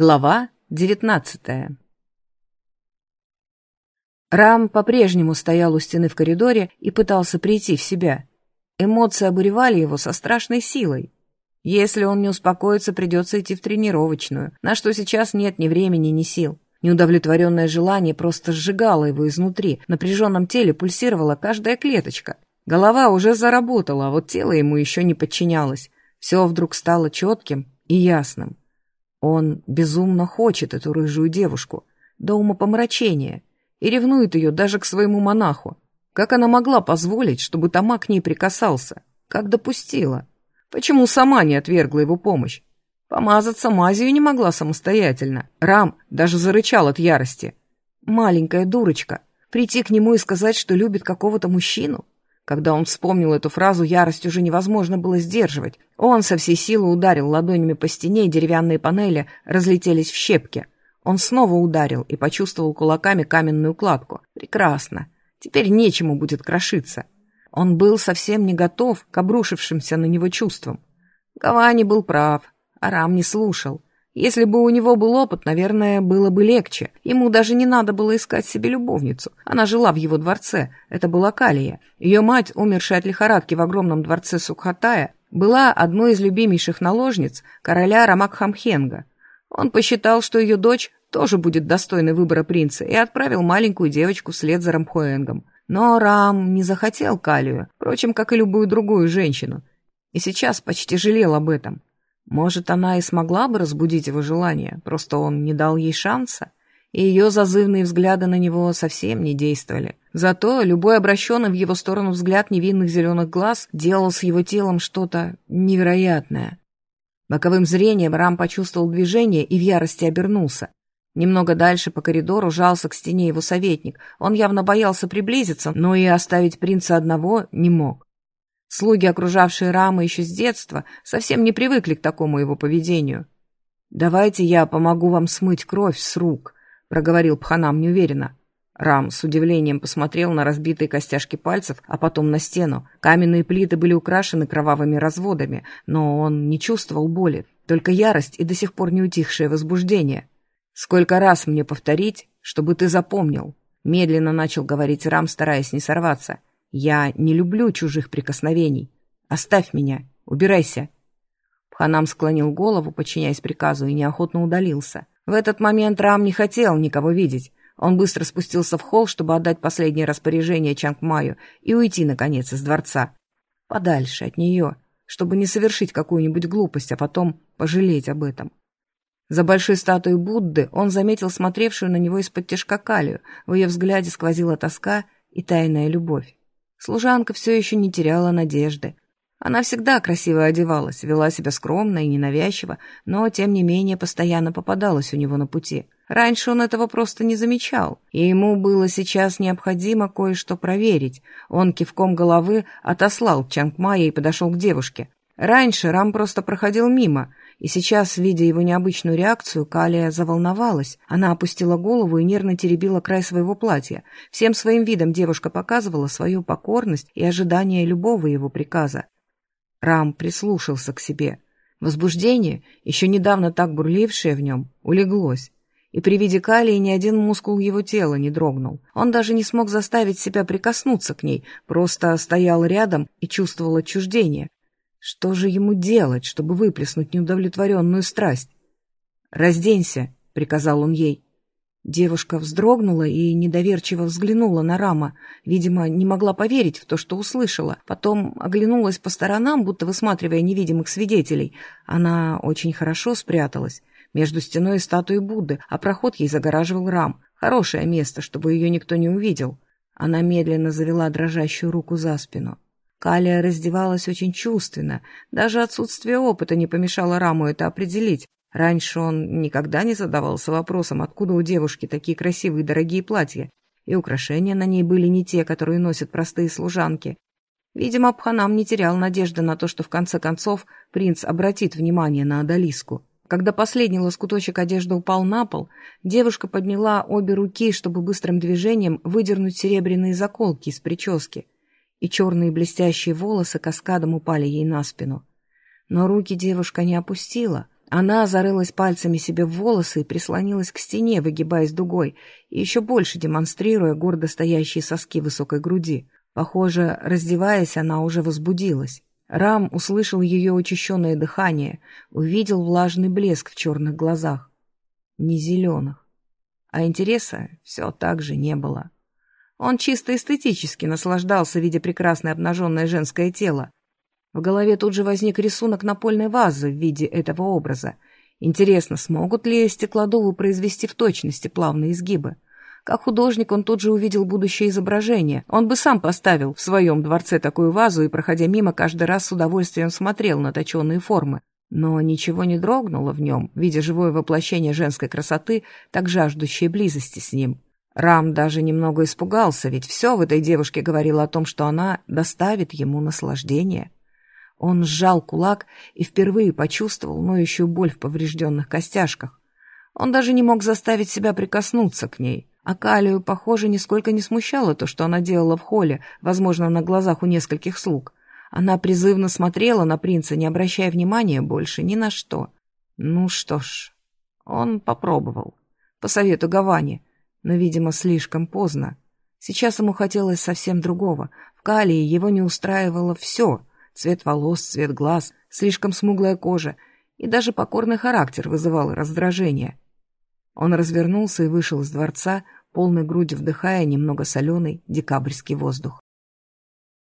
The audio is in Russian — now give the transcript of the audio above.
Глава девятнадцатая Рам по-прежнему стоял у стены в коридоре и пытался прийти в себя. Эмоции обуревали его со страшной силой. Если он не успокоится, придется идти в тренировочную, на что сейчас нет ни времени, ни сил. Неудовлетворенное желание просто сжигало его изнутри, в напряженном теле пульсировала каждая клеточка. Голова уже заработала, а вот тело ему еще не подчинялось. Все вдруг стало четким и ясным. Он безумно хочет эту рыжую девушку, до умопомрачения, и ревнует ее даже к своему монаху. Как она могла позволить, чтобы Тома к ней прикасался? Как допустила? Почему сама не отвергла его помощь? Помазаться мазью не могла самостоятельно. Рам даже зарычал от ярости. Маленькая дурочка. Прийти к нему и сказать, что любит какого-то мужчину? Когда он вспомнил эту фразу, ярость уже невозможно было сдерживать. Он со всей силы ударил ладонями по стене, и деревянные панели разлетелись в щепки. Он снова ударил и почувствовал кулаками каменную кладку. Прекрасно. Теперь нечему будет крошиться. Он был совсем не готов к обрушившимся на него чувствам. Гавани был прав, Арам не слушал. Если бы у него был опыт, наверное, было бы легче. Ему даже не надо было искать себе любовницу. Она жила в его дворце. Это была Калия. Ее мать, умершая от лихорадки в огромном дворце Сукхатая, была одной из любимейших наложниц короля Рамакхамхенга. Он посчитал, что ее дочь тоже будет достойной выбора принца, и отправил маленькую девочку вслед за Рамхуэнгом. Но Рам не захотел Калию, впрочем, как и любую другую женщину. И сейчас почти жалел об этом. Может, она и смогла бы разбудить его желание, просто он не дал ей шанса, и ее зазывные взгляды на него совсем не действовали. Зато любой обращенный в его сторону взгляд невинных зеленых глаз делал с его телом что-то невероятное. Боковым зрением Рам почувствовал движение и в ярости обернулся. Немного дальше по коридору жался к стене его советник. Он явно боялся приблизиться, но и оставить принца одного не мог. Слуги, окружавшие Рама еще с детства, совсем не привыкли к такому его поведению. «Давайте я помогу вам смыть кровь с рук», — проговорил Пханам неуверенно. Рам с удивлением посмотрел на разбитые костяшки пальцев, а потом на стену. Каменные плиты были украшены кровавыми разводами, но он не чувствовал боли, только ярость и до сих пор не утихшее возбуждение. «Сколько раз мне повторить, чтобы ты запомнил?» Медленно начал говорить Рам, стараясь не сорваться. Я не люблю чужих прикосновений. Оставь меня, убирайся. Пханам склонил голову, подчиняясь приказу, и неохотно удалился. В этот момент Рам не хотел никого видеть. Он быстро спустился в холл, чтобы отдать последнее распоряжение Чангмаю и уйти, наконец, из дворца. Подальше от нее, чтобы не совершить какую-нибудь глупость, а потом пожалеть об этом. За большой статуей Будды он заметил смотревшую на него из-под тяжка Калию. В ее взгляде сквозила тоска и тайная любовь. Служанка все еще не теряла надежды. Она всегда красиво одевалась, вела себя скромно и ненавязчиво, но, тем не менее, постоянно попадалась у него на пути. Раньше он этого просто не замечал, и ему было сейчас необходимо кое-что проверить. Он кивком головы отослал Чангмая и подошел к девушке. Раньше Рам просто проходил мимо, и сейчас, видя его необычную реакцию, Калия заволновалась. Она опустила голову и нервно теребила край своего платья. Всем своим видом девушка показывала свою покорность и ожидание любого его приказа. Рам прислушался к себе. Возбуждение, еще недавно так бурлившее в нем, улеглось. И при виде Калии ни один мускул его тела не дрогнул. Он даже не смог заставить себя прикоснуться к ней, просто стоял рядом и чувствовал отчуждение. Что же ему делать, чтобы выплеснуть неудовлетворенную страсть? «Разденься», — приказал он ей. Девушка вздрогнула и недоверчиво взглянула на Рама. Видимо, не могла поверить в то, что услышала. Потом оглянулась по сторонам, будто высматривая невидимых свидетелей. Она очень хорошо спряталась между стеной и статуей Будды, а проход ей загораживал Рам. Хорошее место, чтобы ее никто не увидел. Она медленно завела дрожащую руку за спину. Калия раздевалась очень чувственно. Даже отсутствие опыта не помешало Раму это определить. Раньше он никогда не задавался вопросом, откуда у девушки такие красивые дорогие платья, и украшения на ней были не те, которые носят простые служанки. Видимо, Абханам не терял надежды на то, что в конце концов принц обратит внимание на Адалиску. Когда последний лоскуточек одежды упал на пол, девушка подняла обе руки, чтобы быстрым движением выдернуть серебряные заколки из прически — и черные блестящие волосы каскадом упали ей на спину. Но руки девушка не опустила, Она зарылась пальцами себе в волосы и прислонилась к стене, выгибаясь дугой, и еще больше демонстрируя гордо стоящие соски высокой груди. Похоже, раздеваясь, она уже возбудилась. Рам услышал ее учащенное дыхание, увидел влажный блеск в черных глазах. Не зеленых. А интереса все так же не было. Он чисто эстетически наслаждался, видя прекрасное обнаженное женское тело, в голове тут же возник рисунок напольной вазы в виде этого образа. Интересно, смогут ли стеклодувы произвести в точности плавные изгибы? Как художник он тут же увидел будущее изображение. Он бы сам поставил в своем дворце такую вазу и, проходя мимо, каждый раз с удовольствием смотрел на точенные формы. Но ничего не дрогнуло в нем, видя живое воплощение женской красоты, так жаждущей близости с ним. Рам даже немного испугался, ведь все в этой девушке говорило о том, что она доставит ему наслаждение. Он сжал кулак и впервые почувствовал ноющую боль в поврежденных костяшках. Он даже не мог заставить себя прикоснуться к ней. А Калию, похоже, нисколько не смущало то, что она делала в холле, возможно, на глазах у нескольких слуг. Она призывно смотрела на принца, не обращая внимания больше ни на что. Ну что ж, он попробовал. По совету Гавани, но, видимо, слишком поздно. Сейчас ему хотелось совсем другого. В Калии его не устраивало все — Цвет волос, цвет глаз, слишком смуглая кожа и даже покорный характер вызывал раздражение. Он развернулся и вышел из дворца, полной грудью вдыхая немного соленый декабрьский воздух.